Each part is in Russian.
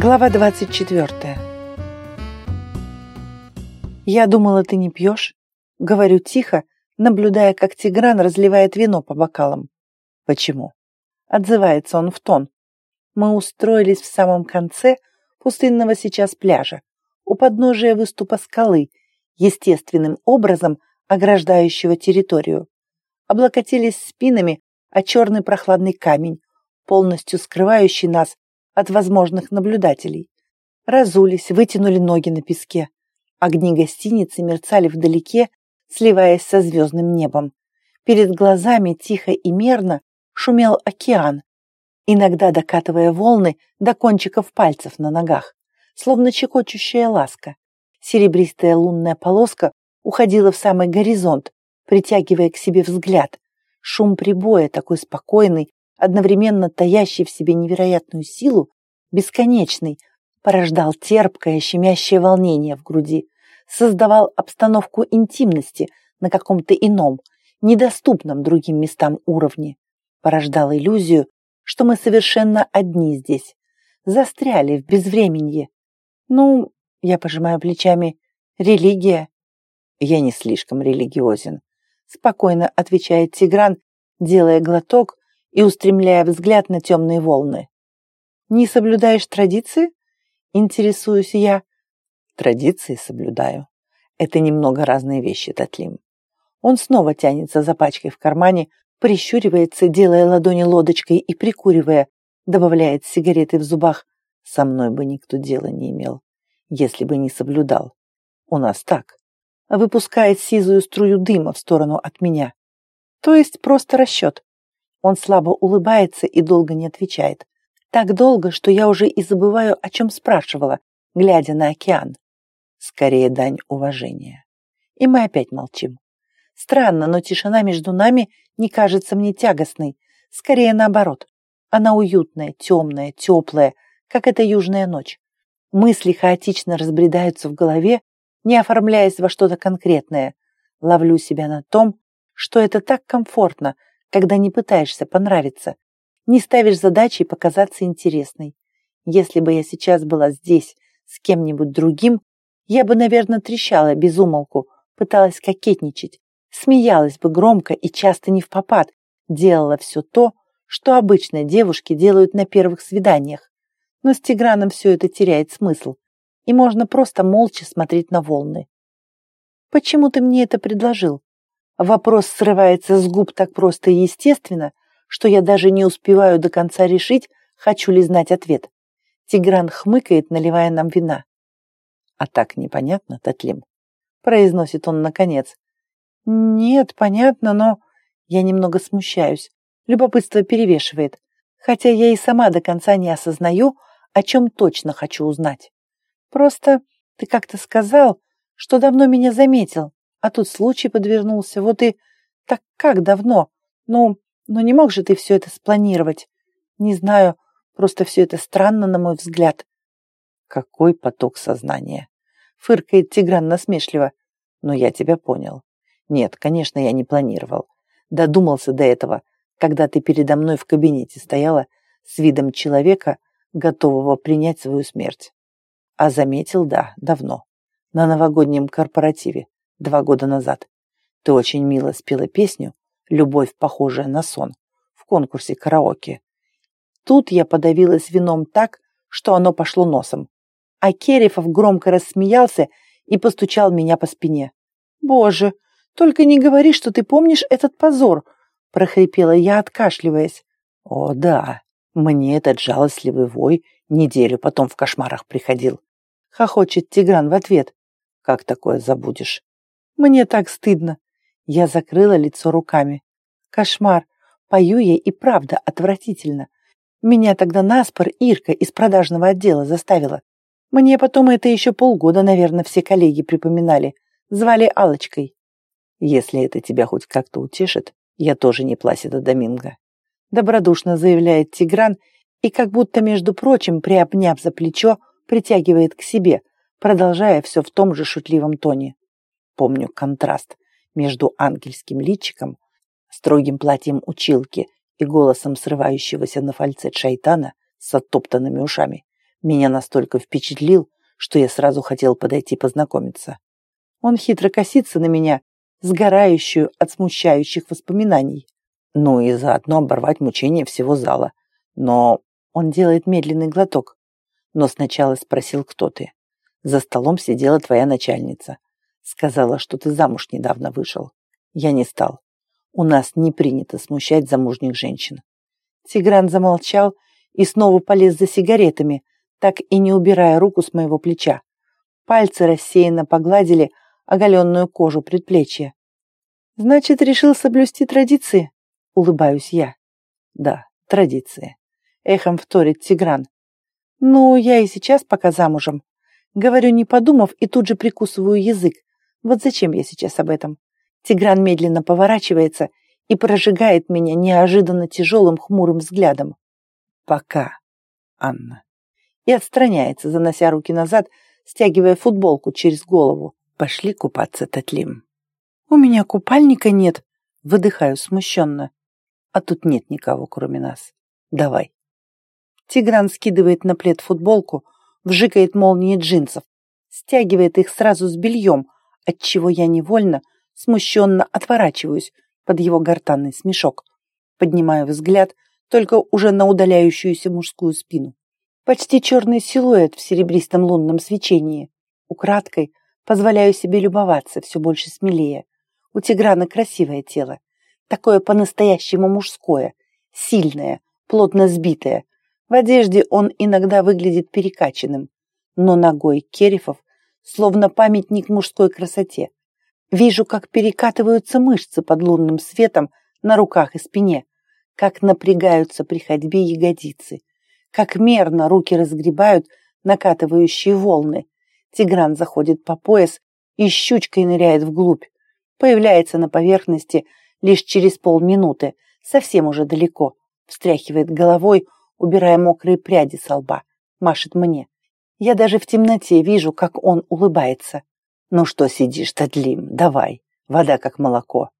Глава 24. «Я думала, ты не пьешь?» Говорю тихо, наблюдая, как Тигран разливает вино по бокалам. «Почему?» Отзывается он в тон. Мы устроились в самом конце пустынного сейчас пляжа, у подножия выступа скалы, естественным образом ограждающего территорию. Облокотились спинами о черный прохладный камень, полностью скрывающий нас от возможных наблюдателей. Разулись, вытянули ноги на песке. Огни гостиницы мерцали вдалеке, сливаясь со звездным небом. Перед глазами тихо и мерно шумел океан, иногда докатывая волны до кончиков пальцев на ногах, словно чекочущая ласка. Серебристая лунная полоска уходила в самый горизонт, притягивая к себе взгляд. Шум прибоя, такой спокойный, одновременно таящий в себе невероятную силу, бесконечный, порождал терпкое, щемящее волнение в груди, создавал обстановку интимности на каком-то ином, недоступном другим местам уровне, порождал иллюзию, что мы совершенно одни здесь, застряли в безвременье. Ну, я пожимаю плечами, религия. Я не слишком религиозен, спокойно отвечает Тигран, делая глоток и устремляя взгляд на темные волны. Не соблюдаешь традиции? Интересуюсь я. Традиции соблюдаю. Это немного разные вещи, Татлим. Он снова тянется за пачкой в кармане, прищуривается, делая ладони лодочкой и прикуривая, добавляет сигареты в зубах. Со мной бы никто дела не имел, если бы не соблюдал. У нас так. Выпускает сизую струю дыма в сторону от меня. То есть просто расчет. Он слабо улыбается и долго не отвечает. Так долго, что я уже и забываю, о чем спрашивала, глядя на океан. Скорее дань уважения. И мы опять молчим. Странно, но тишина между нами не кажется мне тягостной. Скорее наоборот. Она уютная, темная, теплая, как эта южная ночь. Мысли хаотично разбредаются в голове, не оформляясь во что-то конкретное. Ловлю себя на том, что это так комфортно, когда не пытаешься понравиться, не ставишь задачи показаться интересной. Если бы я сейчас была здесь с кем-нибудь другим, я бы, наверное, трещала без умолку, пыталась кокетничать, смеялась бы громко и часто не в попад, делала все то, что обычно девушки делают на первых свиданиях. Но с Тиграном все это теряет смысл, и можно просто молча смотреть на волны. «Почему ты мне это предложил?» Вопрос срывается с губ так просто и естественно, что я даже не успеваю до конца решить, хочу ли знать ответ. Тигран хмыкает, наливая нам вина. «А так непонятно, Татлим?» произносит он наконец. «Нет, понятно, но...» Я немного смущаюсь. Любопытство перевешивает. Хотя я и сама до конца не осознаю, о чем точно хочу узнать. Просто ты как-то сказал, что давно меня заметил, а тут случай подвернулся. Вот и... Так как давно? Ну, ну не мог же ты все это спланировать? Не знаю, просто все это странно, на мой взгляд. Какой поток сознания? Фыркает Тигран насмешливо. Но я тебя понял. Нет, конечно, я не планировал. Додумался до этого, когда ты передо мной в кабинете стояла с видом человека, готового принять свою смерть. А заметил, да, давно. На новогоднем корпоративе, два года назад. Ты очень мило спела песню «Любовь, похожая на сон» в конкурсе караоке. Тут я подавилась вином так, что оно пошло носом. А Керифов громко рассмеялся и постучал меня по спине. «Боже, только не говори, что ты помнишь этот позор!» — прохрипела я, откашливаясь. «О, да, мне этот жалостливый вой неделю потом в кошмарах приходил». Хохочет Тигран в ответ. «Как такое забудешь?» «Мне так стыдно!» Я закрыла лицо руками. «Кошмар! Пою я и правда отвратительно. Меня тогда наспор Ирка из продажного отдела заставила. Мне потом это еще полгода, наверное, все коллеги припоминали. Звали алочкой если это тебя хоть как-то утешит, я тоже не Пласида Доминго. Добродушно заявляет Тигран и как будто, между прочим, приобняв за плечо, притягивает к себе, продолжая все в том же шутливом тоне. Помню контраст между ангельским личиком, строгим платьем училки и голосом срывающегося на фальцет шайтана с оттоптанными ушами. Меня настолько впечатлил, что я сразу хотел подойти познакомиться. Он хитро косится на меня, сгорающую от смущающих воспоминаний. Ну и заодно оборвать мучение всего зала. Но он делает медленный глоток. Но сначала спросил, кто ты. За столом сидела твоя начальница. Сказала, что ты замуж недавно вышел. Я не стал. У нас не принято смущать замужних женщин. Тигран замолчал и снова полез за сигаретами, так и не убирая руку с моего плеча. Пальцы рассеянно погладили оголенную кожу предплечья. «Значит, решил соблюсти традиции?» — улыбаюсь я. «Да, традиции», — эхом вторит Тигран. «Ну, я и сейчас пока замужем. Говорю, не подумав, и тут же прикусываю язык. Вот зачем я сейчас об этом? Тигран медленно поворачивается и прожигает меня неожиданно тяжелым хмурым взглядом. Пока, Анна. И отстраняется, занося руки назад, стягивая футболку через голову. Пошли купаться, Татлим. У меня купальника нет, выдыхаю смущенно. А тут нет никого, кроме нас. Давай. Тигран скидывает на плед футболку, вжикает молнии джинсов, стягивает их сразу с бельем, отчего я невольно, смущенно отворачиваюсь под его гортанный смешок. Поднимаю взгляд только уже на удаляющуюся мужскую спину. Почти черный силуэт в серебристом лунном свечении. Украдкой позволяю себе любоваться все больше смелее. У Тиграна красивое тело, такое по-настоящему мужское, сильное, плотно сбитое. В одежде он иногда выглядит перекачанным, но ногой Керифов словно памятник мужской красоте. Вижу, как перекатываются мышцы под лунным светом на руках и спине, как напрягаются при ходьбе ягодицы, как мерно руки разгребают накатывающие волны. Тигран заходит по пояс и щучкой ныряет вглубь. Появляется на поверхности лишь через полминуты, совсем уже далеко. Встряхивает головой, убирая мокрые пряди со лба. Машет мне. Я даже в темноте вижу, как он улыбается. «Ну что сидишь, Тадлим, давай, вода как молоко».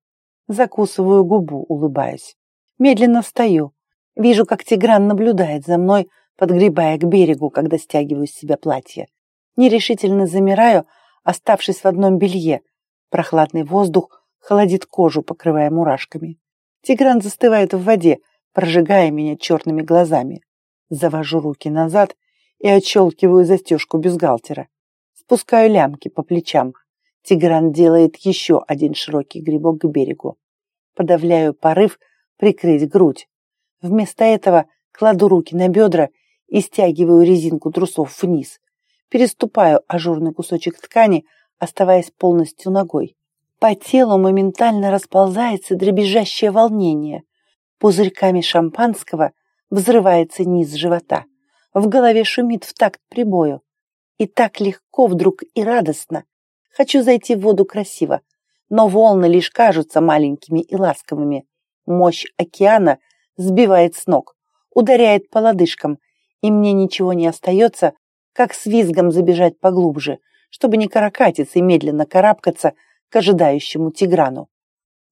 Закусываю губу, улыбаюсь. Медленно встаю. Вижу, как Тигран наблюдает за мной, подгребая к берегу, когда стягиваю с себя платье. Нерешительно замираю, оставшись в одном белье. Прохладный воздух холодит кожу, покрывая мурашками. Тигран застывает в воде, прожигая меня черными глазами. Завожу руки назад и отщелкиваю застежку бюстгальтера. Спускаю лямки по плечам. Тигран делает еще один широкий грибок к берегу. Подавляю порыв прикрыть грудь. Вместо этого кладу руки на бедра и стягиваю резинку трусов вниз. Переступаю ажурный кусочек ткани, оставаясь полностью ногой. По телу моментально расползается дребезжащее волнение. Пузырьками шампанского взрывается низ живота. В голове шумит в такт прибою. И так легко вдруг и радостно. Хочу зайти в воду красиво, но волны лишь кажутся маленькими и ласковыми. Мощь океана сбивает с ног, ударяет по лодыжкам, и мне ничего не остается, как с визгом забежать поглубже, чтобы не каракатиться и медленно карабкаться к ожидающему тиграну.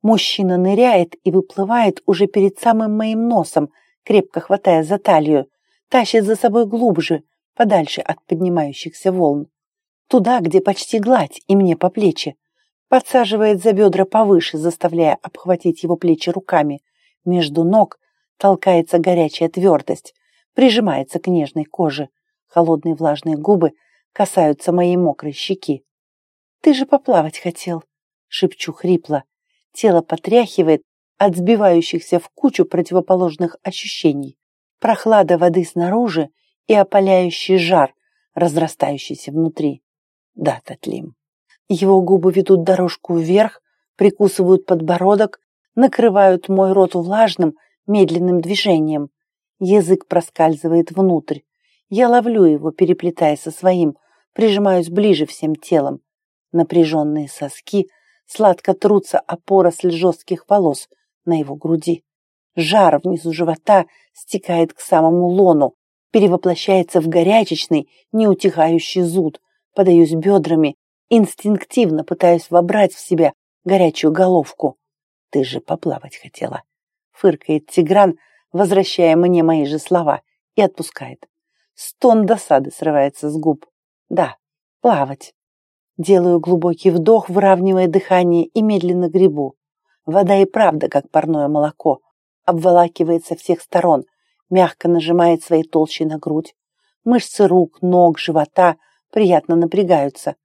Мужчина ныряет и выплывает уже перед самым моим носом, крепко хватая за талию, тащит за собой глубже, подальше от поднимающихся волн. Туда, где почти гладь и мне по плечи. Подсаживает за бедра повыше, заставляя обхватить его плечи руками. Между ног толкается горячая твердость, прижимается к нежной коже. Холодные влажные губы касаются моей мокрой щеки. «Ты же поплавать хотел», — шепчу хрипло. Тело потряхивает от сбивающихся в кучу противоположных ощущений прохлада воды снаружи и опаляющий жар, разрастающийся внутри. Да, Татлим. Его губы ведут дорожку вверх, прикусывают подбородок, накрывают мой рот влажным, медленным движением. Язык проскальзывает внутрь. Я ловлю его, переплетая со своим, прижимаюсь ближе всем телом. Напряженные соски сладко трутся о поросль жестких волос на его груди. Жар внизу живота стекает к самому лону, перевоплощается в горячечный, неутихающий зуд. Подаюсь бедрами, инстинктивно пытаюсь вобрать в себя горячую головку. «Ты же поплавать хотела», — фыркает Тигран, возвращая мне мои же слова, и отпускает. Стон досады срывается с губ. Да, плавать. Делаю глубокий вдох, выравнивая дыхание и медленно гребу. Вода и правда, как парное молоко, обволакивает со всех сторон, мягко нажимает своей толщей на грудь. Мышцы рук, ног, живота приятно напрягаются.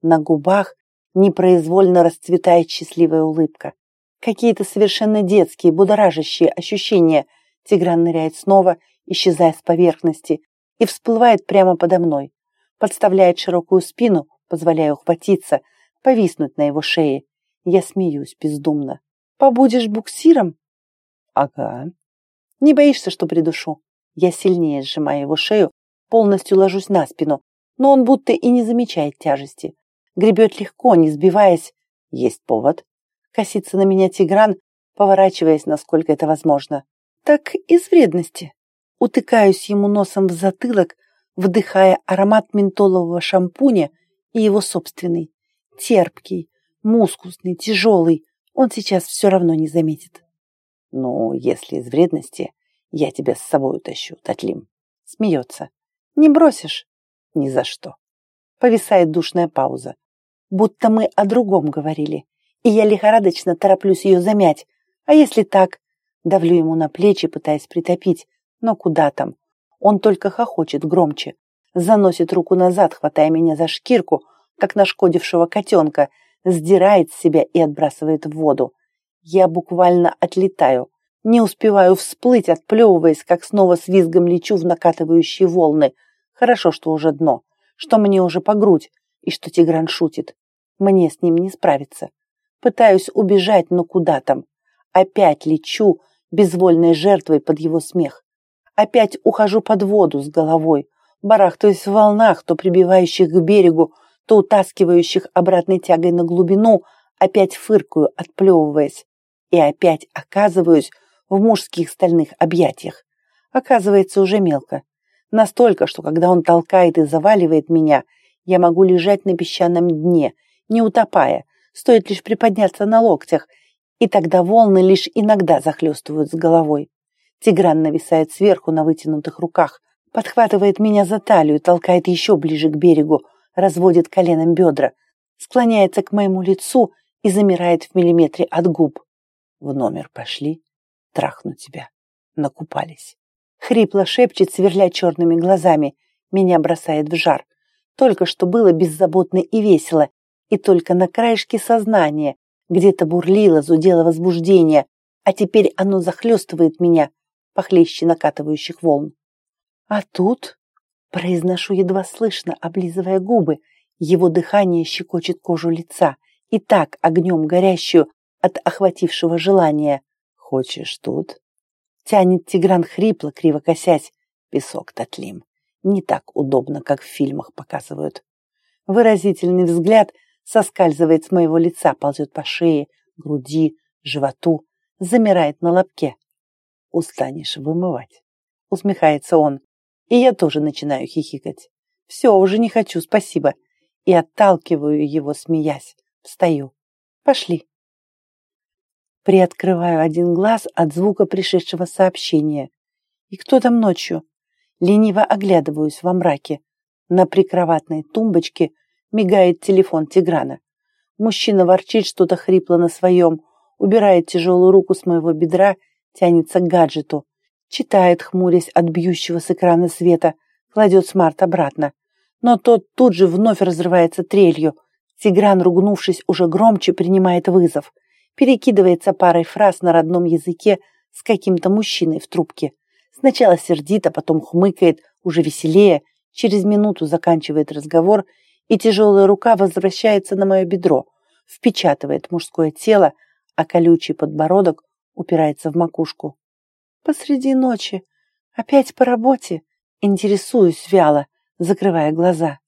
На губах непроизвольно расцветает счастливая улыбка. Какие-то совершенно детские, будоражащие ощущения. Тигран ныряет снова, исчезая с поверхности, и всплывает прямо подо мной. Подставляет широкую спину, позволяя ухватиться, повиснуть на его шее. Я смеюсь бездумно. «Побудешь буксиром?» «Ага». «Не боишься, что придушу?» Я сильнее сжимаю его шею, полностью ложусь на спину, но он будто и не замечает тяжести. Гребет легко, не сбиваясь. Есть повод. Косится на меня Тигран, поворачиваясь, насколько это возможно. Так из вредности. Утыкаюсь ему носом в затылок, вдыхая аромат ментолового шампуня и его собственный. Терпкий, мускусный, тяжелый. Он сейчас все равно не заметит. Ну, если из вредности, я тебя с собой утащу, Татлим. Смеется. Не бросишь? Ни за что. Повисает душная пауза. Будто мы о другом говорили и я лихорадочно тороплюсь ее замять. А если так? Давлю ему на плечи, пытаясь притопить. Но куда там? Он только хохочет громче. Заносит руку назад, хватая меня за шкирку, как нашкодившего котенка, сдирает с себя и отбрасывает в воду. Я буквально отлетаю. Не успеваю всплыть, отплевываясь, как снова с визгом лечу в накатывающие волны. Хорошо, что уже дно, что мне уже по грудь, и что Тигран шутит. Мне с ним не справиться. Пытаюсь убежать, но куда там? Опять лечу, безвольной жертвой под его смех. Опять ухожу под воду с головой, барахтаюсь в волнах, то прибивающих к берегу, то утаскивающих обратной тягой на глубину, опять фыркаю, отплевываясь. И опять оказываюсь в мужских стальных объятиях. Оказывается, уже мелко. Настолько, что когда он толкает и заваливает меня, я могу лежать на песчаном дне, не утопая, стоит лишь приподняться на локтях, и тогда волны лишь иногда захлестывают с головой. Тигран нависает сверху на вытянутых руках, подхватывает меня за талию, толкает еще ближе к берегу, разводит коленом бедра, склоняется к моему лицу и замирает в миллиметре от губ. В номер пошли, трахну тебя. Накупались. Хрипло шепчет, сверля черными глазами. Меня бросает в жар. Только что было беззаботно и весело, и только на краешке сознания где-то бурлило, зудело возбуждение, а теперь оно захлестывает меня, похлеще накатывающих волн. А тут, произношу едва слышно, облизывая губы, его дыхание щекочет кожу лица, и так огнем горящую от охватившего желания. «Хочешь тут?» Тянет Тигран хрипло, криво косясь. Песок татлим. Не так удобно, как в фильмах показывают. Выразительный взгляд соскальзывает с моего лица, ползет по шее, груди, животу, замирает на лобке. «Устанешь вымывать», — усмехается он. И я тоже начинаю хихикать. «Все, уже не хочу, спасибо». И отталкиваю его, смеясь. Встаю. «Пошли». Приоткрываю один глаз от звука пришедшего сообщения. И кто там ночью? Лениво оглядываюсь во мраке. На прикроватной тумбочке — Мигает телефон Тиграна. Мужчина ворчит что-то хрипло на своем, убирает тяжелую руку с моего бедра, тянется к гаджету. Читает, хмурясь от бьющего с экрана света, кладет смарт обратно. Но тот тут же вновь разрывается трелью. Тигран, ругнувшись уже громче, принимает вызов. Перекидывается парой фраз на родном языке с каким-то мужчиной в трубке. Сначала сердито, потом хмыкает, уже веселее. Через минуту заканчивает разговор и тяжелая рука возвращается на мое бедро, впечатывает мужское тело, а колючий подбородок упирается в макушку. Посреди ночи, опять по работе, интересуюсь вяло, закрывая глаза.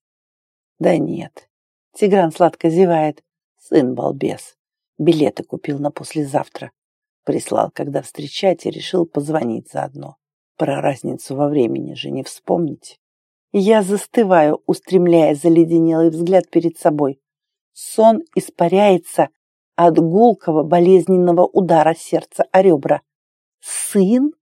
Да нет, Тигран сладко зевает. Сын балбес. Билеты купил на послезавтра. Прислал, когда встречать, и решил позвонить заодно. Про разницу во времени же не вспомнить. Я застываю, устремляя заледенелый взгляд перед собой. Сон испаряется от гулкого болезненного удара сердца о ребра. Сын?